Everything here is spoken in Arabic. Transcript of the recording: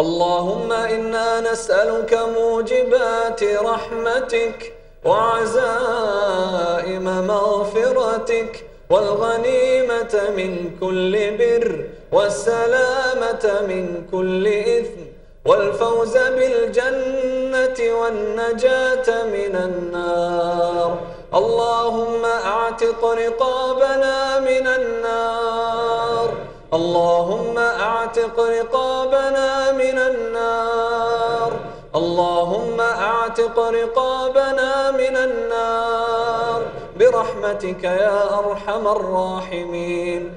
اللهم إنا نسألك موجبات رحمتك وعزائم مغفرتك والغنيمة من كل بر والسلامة من كل إثم والفوز بالجنة والنجاة من النار اللهم أعتق رقابنا من النار اللهم أعتق رقابنا اللهم أعتق رقابنا من النار برحمتك يا أرحم الراحمين.